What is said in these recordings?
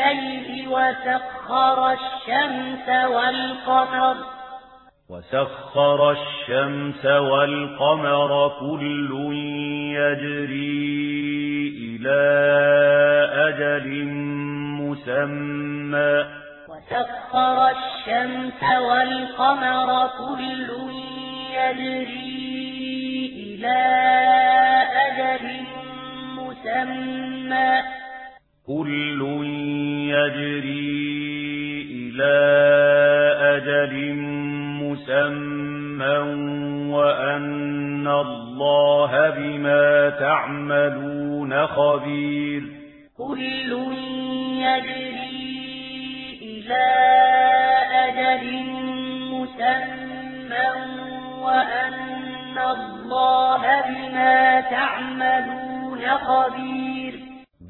الليل وسخر الشمس والقمر. وسخر الشمس والقمر كل يجري إلى أجل مسمى. وسخر الشمس والقمر كل يجري إلى أجل مسمى. كل يجري إلى أجل مسمى وأن الله بما تعملون خبير. كل يجري إلى أجل مسمى وأن الله بما تعملون خبير.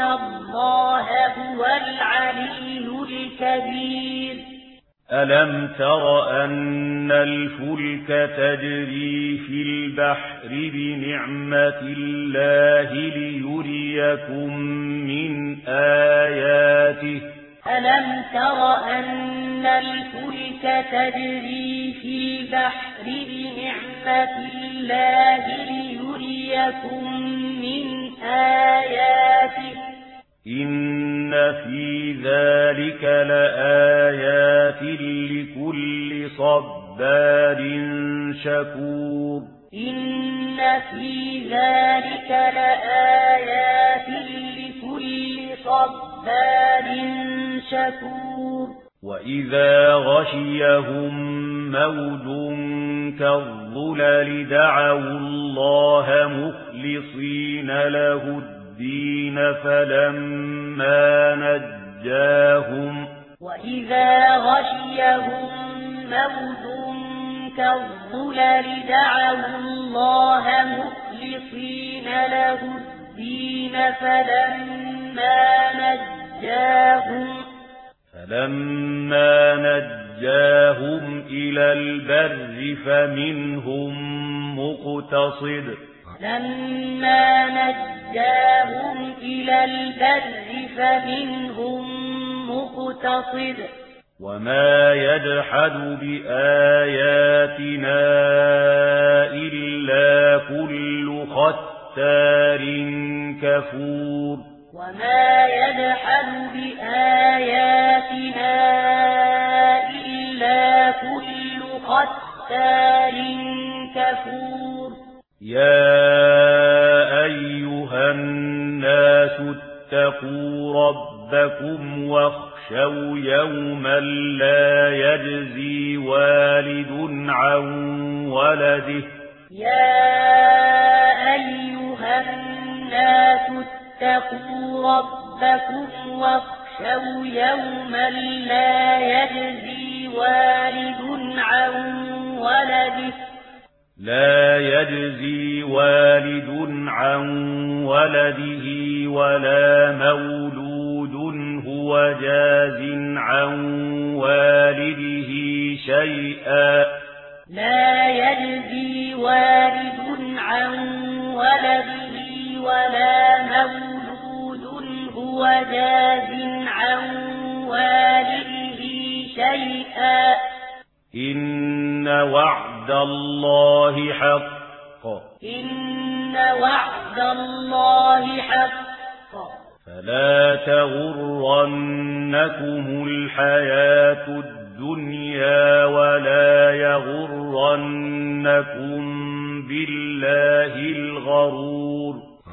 الله هو العليل الكبير ألم تر أن الفلك تجري في البحر بنعمة الله ليريكم من آياته ألم تر أن الفلك تجري في بحر بنعمة الله ليريكم من آياته؟ إن في ذلك لآيات لكل صبار شكور. إن في ذلك لآيات جبار شكور. وإذا غشيهم موج كالظلل دعوا الله مخلصين له الدين فلما نجاهم وإذا غشيهم موج كالظلل دعوا الله مخلصين له الدين فلما فلما نجاهم نجاهم إلى البر فمنهم مقتصد لما نجاهم إلى البر فمنهم مقتصد وما يجحد بآياتنا إلا كل ختار كفور بآياتنا إلا كل ختار كفور. يا أيها الناس اتقوا ربكم واخشوا يوما لا يجزي والد عن ولده. يا أيها الناس اتقوا ربكم ربكم واخشوا يوما لا يجزي والد عن ولده لا يجزي والد عن ولده ولا مولود هو جاز عن والده شيئا. لا يجزي والد عن ولده ولا وجاز عن والده شيئا. إن وعد الله حق. إن وعد الله حق. فلا تغرنكم الحياة الدنيا ولا يغرنكم بالله الغرور.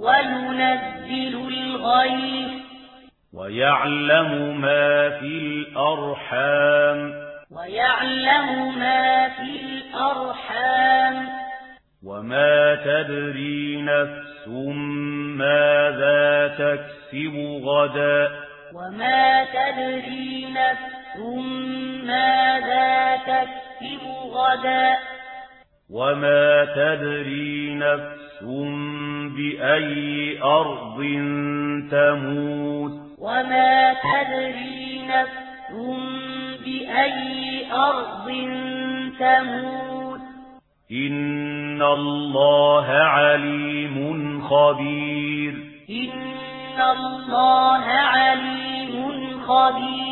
وينزل الغيث ويعلم ما في الأرحام. ويعلم ما في الأرحام. وما تدري نفس ماذا تكسب غدا. وما تدري نفس ماذا تكسب غدا. وما تدري نفس بأي أرض تموت؟ وما تدري نفس بأي أرض تموت؟ إن الله عليم خبير إن الله عليم خبير